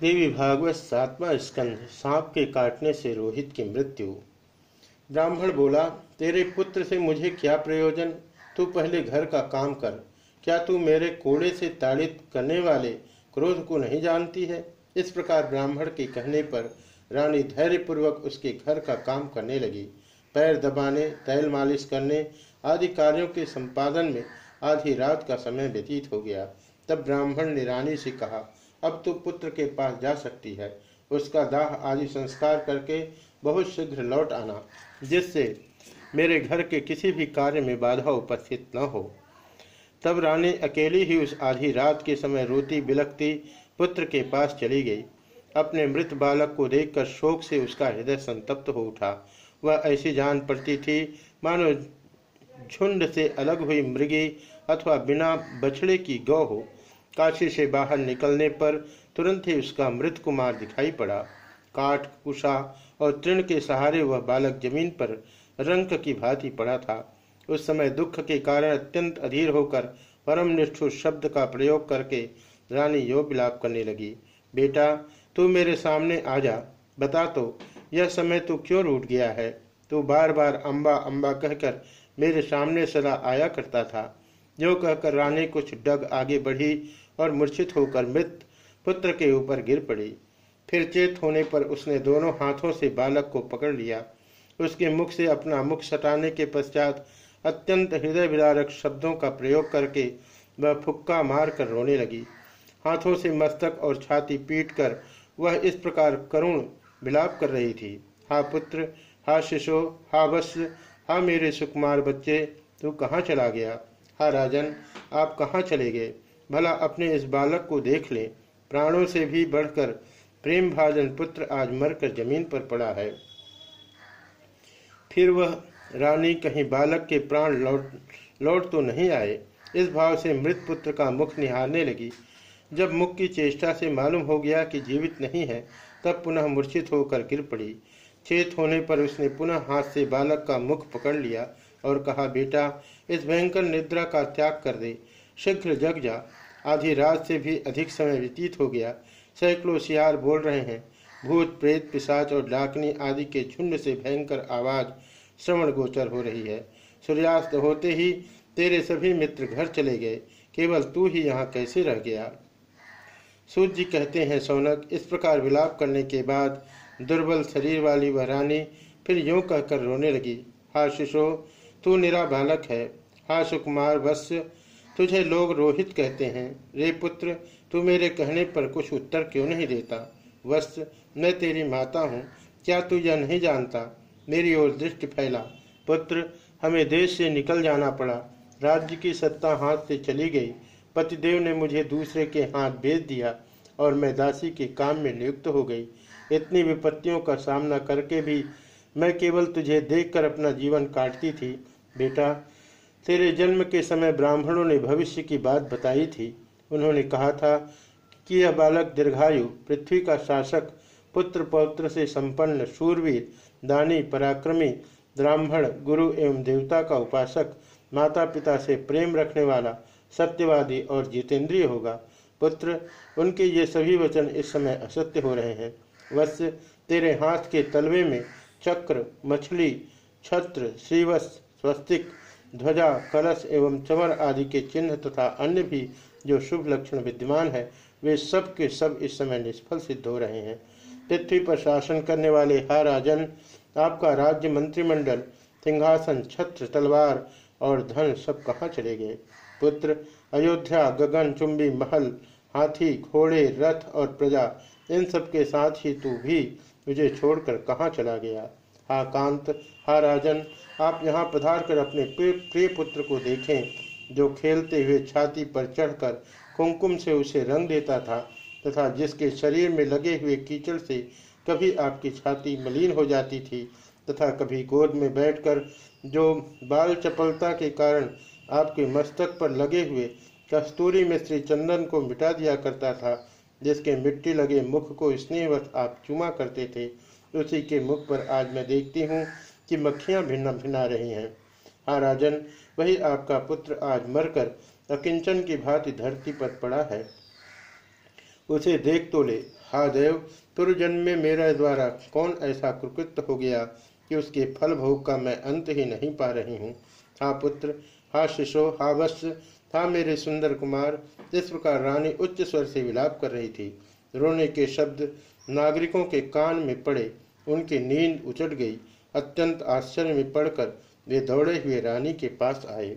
देवी भागवत सातवा स्कंध सांप के काटने से रोहित की मृत्यु। ब्राह्मण बोला, तेरे पुत्र से मुझे क्या प्रयोजन? तू पहले घर का काम कर। क्या तू मेरे कोड़े से ताड़ित करने वाले क्रोध को नहीं जानती है? इस प्रकार ब्राह्मण के कहने पर रानी धैर्यपूर्वक उसके घर का काम करने लगी। पैर दबाने, तैल मालिश करने आदि कार्यों के संपादन में आधी रात का समय व्यतीत हो गया। तब ब्राह्मण ने रानी से कहा अब तो पुत्र के पास जा सकती है। उसका दाह आदि संस्कार करके बहुत शीघ्र लौट आना, जिससे मेरे घर के किसी भी कार्य में बाधा उपस्थित न हो। तब रानी अकेली ही उस आधी रात के समय रोती बिलकती पुत्र के पास चली गई। अपने मृत बालक को देखकर शोक से उसका हृदय संतप्त हो उठा। वह ऐसी जान पड़ती थी, मानो झुंड से अलग हुई मृगी अथवा बिना बछड़े की गौ हो। काशी से बाहर निकलने पर तुरंत ही उसका मृत कुमार दिखाई पड़ा। काठ कुशा और तृण के सहारे वह बालक ज़मीन पर रंक की भांति पड़ा था। उस समय दुख के कारण अत्यंत अधीर होकर परम निष्ठुर शब्द का प्रयोग करके रानी यो विलाप करने लगी। बेटा, तू मेरे सामने आ जा। बता तो यह समय तू क्यों रूठ गया है? तू बार बार अम्बा अम्बा कहकर मेरे सामने सदा आया करता था। जो कहकर रानी कुछ डग आगे बढ़ी और मूर्छित होकर मृत पुत्र के ऊपर गिर पड़ी। फिर चेत होने पर उसने दोनों हाथों से बालक को पकड़ लिया। उसके मुख से अपना मुख सटाने के पश्चात अत्यंत हृदय विदारक शब्दों का प्रयोग करके वह फुक्का मार कर रोने लगी। हाथों से मस्तक और छाती पीट कर वह इस प्रकार करुण विलाप कर रही थी। हा पुत्र, हा शिशो, हा वश्य हा मेरे सुकुमार बच्चे, तू कहाँ चला गया? हा राजन, आप कहाँ चले गए? भला अपने इस बालक को देख ले। प्राणों से भी बढ़कर प्रेम भाजन पुत्र आज मरकर ज़मीन पर पड़ा है। फिर वह रानी कहीं बालक के प्राण लौट लौट तो नहीं आए। इस भाव से मृत पुत्र का मुख निहारने लगी। जब मुख की चेष्टा से मालूम हो गया कि जीवित नहीं है, तब पुनः मूर्छित होकर गिर पड़ी। चेत होने पर उसने पुनः हाथ से बालक का मुख पकड़ लिया और कहा, बेटा, इस भयंकर निद्रा का त्याग कर दे। शीघ्र जग जा। आधी रात से भी अधिक समय व्यतीत हो गया। सैकड़ों सियार बोल रहे हैं। भूत, प्रेत, पिशाच और डाकनी आदि के झुंड से भयंकर आवाज़ श्रवण गोचर हो रही है। सूर्यास्त होते ही तेरे सभी मित्र घर चले गए। केवल तू ही यहाँ कैसे रह गया? सूर्य जी कहते हैं, सौनक, इस प्रकार विलाप करने के बाद दुर्बल शरीर वाली वह रानी फिर यूँ कहकर रोने लगी हा शिशो तू निरा बालक है। हा सुकुमार वत्स्य तुझे लोग रोहित कहते हैं, रे पुत्र, तू मेरे कहने पर कुछ उत्तर क्यों नहीं देता? वत्स मैं तेरी माता हूँ, क्या तू यह नहीं जानता? मेरी ओर दृष्टि फैला। पुत्र, हमें देश से निकल जाना पड़ा। राज्य की सत्ता हाथ से चली गई। पतिदेव ने मुझे दूसरे के हाथ बेच दिया और मैं दासी के काम में नियुक्त हो गई। इतनी विपत्तियों का सामना करके भी मैं केवल तुझे देखकर अपना जीवन काटती थी। बेटा तेरे जन्म के समय ब्राह्मणों ने भविष्य की बात बताई थी। उन्होंने कहा था कि यह बालक दीर्घायु, पृथ्वी का शासक, पुत्र पौत्र से संपन्न सूरवीर दानी, पराक्रमी, ब्राह्मण, गुरु एवं देवता का उपासक माता पिता से प्रेम रखने वाला, सत्यवादी और जितेंद्रिय होगा। पुत्र, उनके ये सभी वचन इस समय असत्य हो रहे हैं। वत्स्य तेरे हाथ के तलवे में चक्र, मछली, छत्र, श्रीवत्स, स्वस्तिक ध्वजा, कलश एवं चमर आदि के चिन्ह तथा अन्य भी जो शुभ लक्षण विद्यमान है, वे सब के सब इस समय निष्फल सिद्ध हो रहे हैं। पृथ्वी पर शासन करने वाले हा राजन, आपका राज्य मंत्रिमंडल, सिंहासन, छत्र, तलवार और धन सब कहाँ चले गए? पुत्र, अयोध्या, गगन, चुंबी, महल, हाथी, घोड़े, रथ और प्रजा, इन सब के साथ ही तू भी मुझे छोड़कर कहाँ चला गया? हा कांत, हा राजन आप यहाँ पधार कर अपने प्रिय पुत्र को देखें, जो खेलते हुए छाती पर चढ़कर कुमकुम से उसे रंग देता था, तथा जिसके शरीर में लगे हुए कीचड़ से कभी आपकी छाती मलिन हो जाती थी, तथा कभी गोद में बैठकर जो बाल चपलता के कारण आपके मस्तक पर लगे हुए कस्तूरी में श्री चंदन को मिटा दिया करता था, जिसके मिट्टी लगे मुख को स्नेहवश आप चुमा करते थे। उसी के मुख पर आज मैं देखती हूँ कि मक्खियाँ भिन्न भिन्ना रही हैं। हाँ राजन, वही आपका पुत्र आज मरकर अकिंचन की भांति धरती पर पड़ा है। उसे देख तो ले। हा देव पूर्व जन्म में मेरा द्वारा कौन ऐसा कुकृत हो गया कि उसके फल भोग का मैं अंत ही नहीं पा रही हूँ? हा पुत्र, हा शिशो, हा वत्स, हा मेरे सुंदर कुमार, इस प्रकार रानी उच्च स्वर से विलाप कर रही थी। रोने के शब्द नागरिकों के कान में पड़े, उनकी नींद उचट गई। अत्यंत आश्चर्य में पड़कर वे दौड़े हुए रानी के पास आए।